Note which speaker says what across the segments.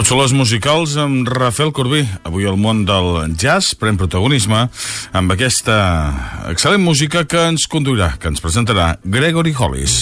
Speaker 1: Càpsules musicals amb Rafael Corbí. Avui el món del jazz pren protagonisme amb aquesta excel·lent música que ens conduirà, que ens presentarà Gregory Hollis.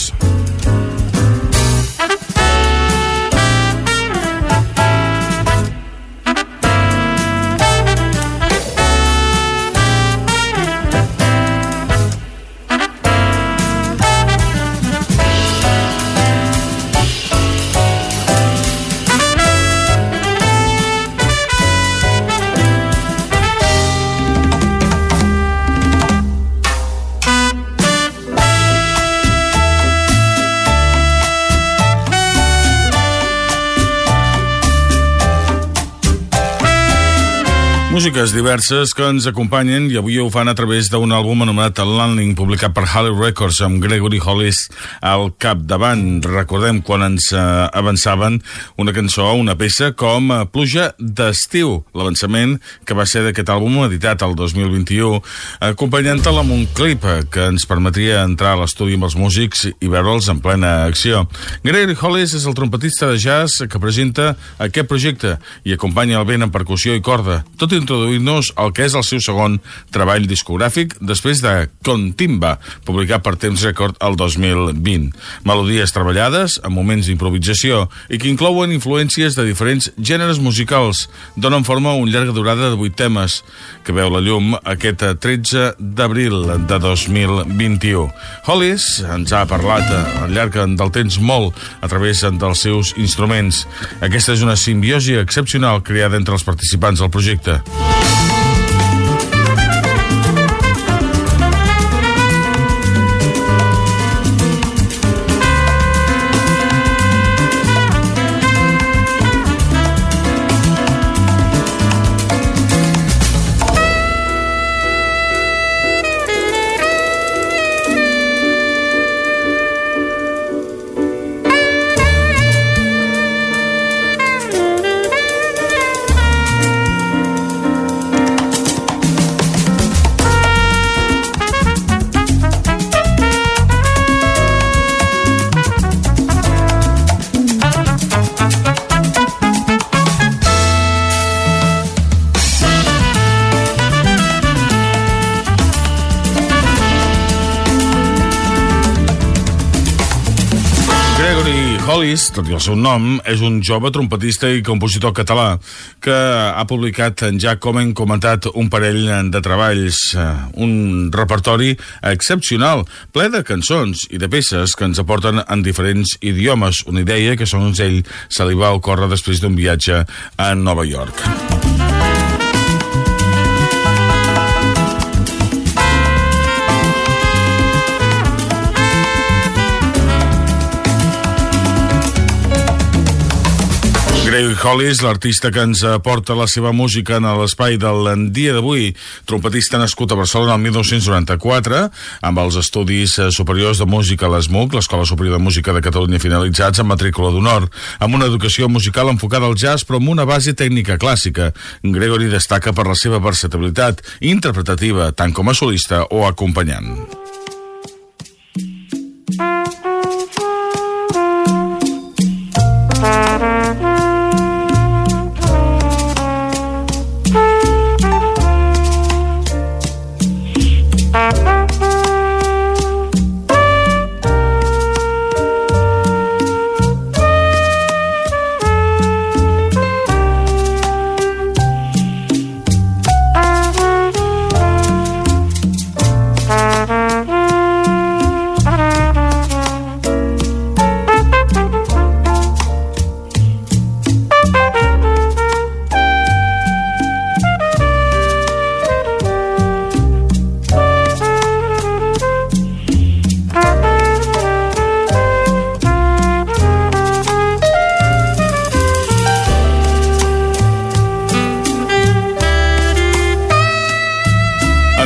Speaker 1: Músiques diverses que ens acompanyen i avui ho fan a través d'un àlbum anomenat Landing, publicat per Halley Records amb Gregory Hollis al capdavant. Recordem quan ens eh, avançaven una cançó, una peça com eh, Pluja d'estiu, l'avançament que va ser d'aquest àlbum editat el 2021, acompanyant-la amb un clip que ens permetria entrar a l'estudi amb els músics i veure'ls en plena acció. Gregory Hollis és el trompetista de jazz que presenta aquest projecte i acompanya el vent en percussió i corda, tot i introduir-nos el que és el seu segon treball discogràfic després de Contimba, publicat per Temps Record el 2020. Melodies treballades, amb moments d'improvisació i que inclouen influències de diferents gèneres musicals, donen forma a un llarga durada de vuit temes que veu la llum aquest 13 d'abril de 2021. Hollis ens ha parlat al llarg del temps molt a través dels seus instruments. Aquesta és una simbiosi excepcional creada entre els participants del projecte. Hollis, tot i el seu nom, és un jove trompetista i compositor català que ha publicat, ja com hem comentat, un parell de treballs, eh, un repertori excepcional, ple de cançons i de peces que ens aporten en diferents idiomes, una idea que, segons ell, se li va ocórrer després d'un viatge a Nova York. Gregory Hollis, l'artista que ens aporta la seva música en l'espai del dia d'avui, trompetista nascut a Barcelona el 1994, amb els estudis superiors de música a l'ESMUC, l'Escola Superior de Música de Catalunya finalitzats amb matrícula d'honor, amb una educació musical enfocada al jazz però amb una base tècnica clàssica. Gregory destaca per la seva versatilitat interpretativa, tant com a solista o acompanyant.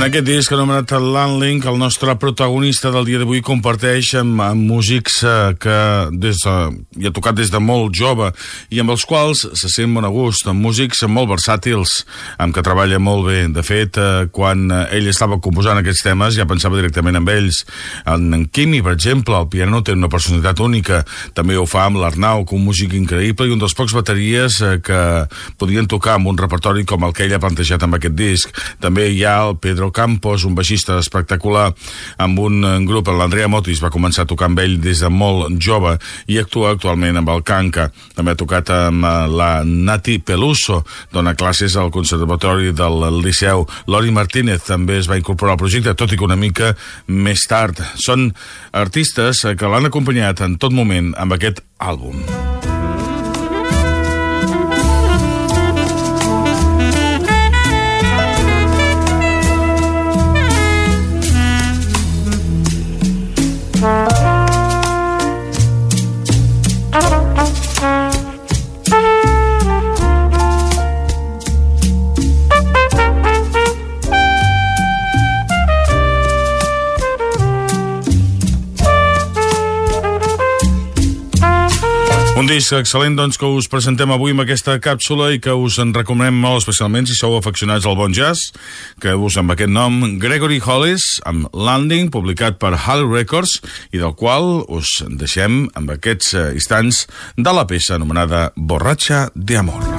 Speaker 1: Aquest disc anomenat Landlink, el nostre protagonista del dia d'avui comparteix amb, amb músics eh, que des de, hi ha tocat des de molt jove i amb els quals se sent bon a gust, amb músics molt versàtils, amb que treballa molt bé. De fet, eh, quan ell estava composant aquests temes ja pensava directament amb ells. En, en Quimi, per exemple, el piano té una personalitat única. També ho fa amb l'Arnau, un músic increïble i un dels pocs bateries eh, que podien tocar amb un repertori com el que ell ha plantejat amb aquest disc. També hi ha el Pedro Campos, un baixista espectacular amb un grup, l'Andrea Motis va començar a tocar amb ell des de molt jove i actua actualment amb el Canca. També ha tocat amb eh, la Nati Peluso, dona classes al Conservatori del Liceu. Lori Martínez també es va incorporar al projecte, tot i que una mica més tard. Són artistes que l'han acompanyat en tot moment amb aquest àlbum. Un disc excel·lent doncs, que us presentem avui amb aquesta càpsula i que us en recomanem molt especialment si sou afeccionats al bon jazz, que us amb aquest nom Gregory Hollis, amb Landing, publicat per Hall Records, i del qual us deixem amb aquests eh, instants de la peça anomenada Borratxa de Amor.